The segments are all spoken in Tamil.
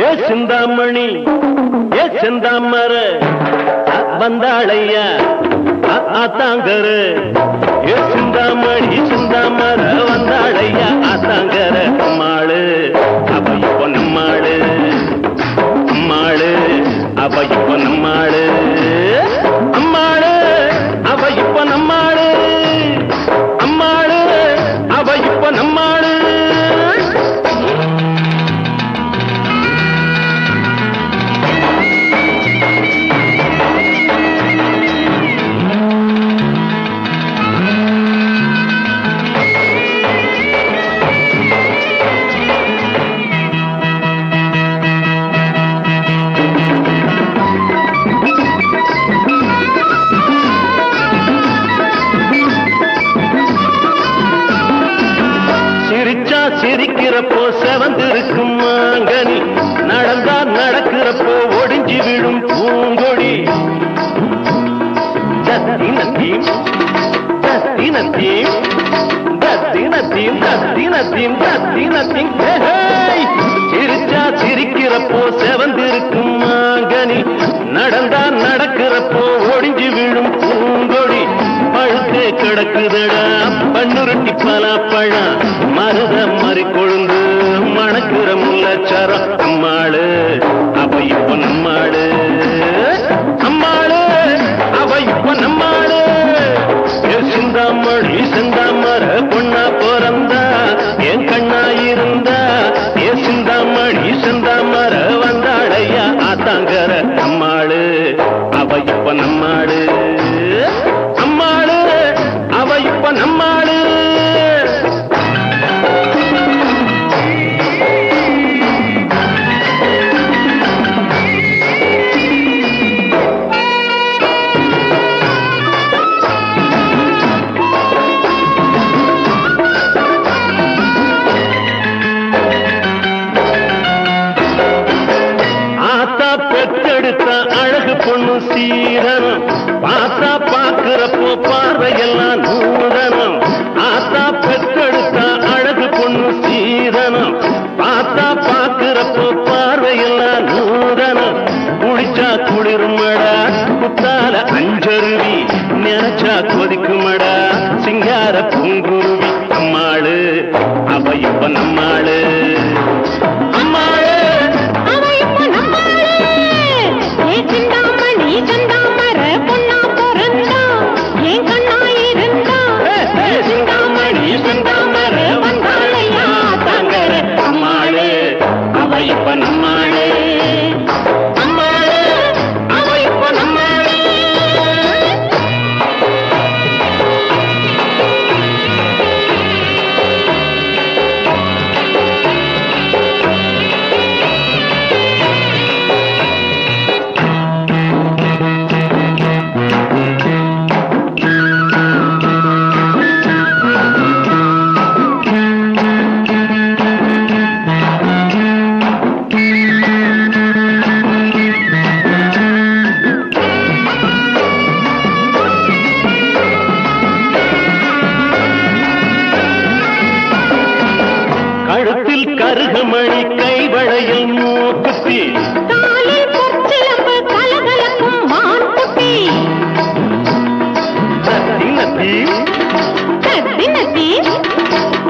ஏ சிந்தாமணி ஏ சிந்தாமர வந்தாளையா ஆத்தாங்கரு. ஏ சிந்தாமணி சிந்தாமர வந்தாளையா ஆத்தாங்கர அம்மாளு அவ இப்போ நம்மாளு. அம்மாளு அவ இப்போ நம்மாளு. சிரிக்கிறப்போ செவந்திருக்கும் மாங்கனி. நடந்தா நடக்கிறப்போ ஒடிஞ்சு விழும் பூங்கொடி. தத்தினத்தீம் தத்தினத்தீம் தத்தினத்தீம் தத்தினத்தீம் தத்தினத்தீம். சிரிச்சா சிரிக்கிறப்போ செவந்திருக்கும் மாங்கனி. நடந்தா நடக்கிறப்போ ஒடிஞ்சு விழும் பூங்கொடி. பழுத்தே கிடக்குதடா பண்ணுருட்டி பலாப்பழம் மருத மறி கொழுந்து மணக்கிற முல்லச்சாரம் அம்மாளு பெற்றெடுத்த அழகு பொண்ணு சீரன். பார்த்தா பாக்குறப்போ பார்வையெல்லாம் நூதனம் ஆத்தா பெற்றெடுத்த அழகு பொண்ணு சீரனம். பார்த்தா பாக்குறப்போ பார்வையெல்லாம் நூதனம் குளிச்சா குளிருமடா குத்தால அஞ்சருவி நினைச்சா கொதிக்குமடா. சிங்கார பூங்கு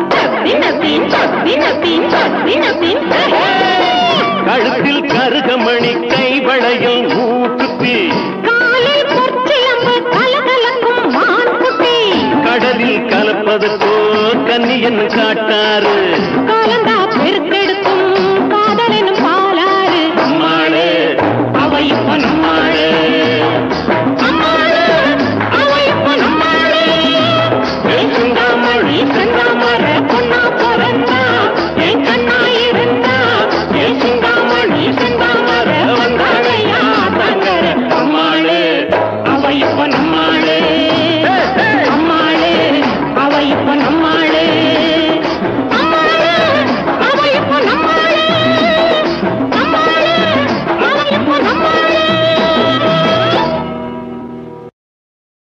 தத்தினத்தீன், தத்தினத்தீன், தத்தினத்தீன். கழுத்தில் கருகமணி கைவளையில் மூக்குத்தி. கடலில் கலப்பதற்கோ கன்னியன் காட்டாரு